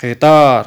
قطار.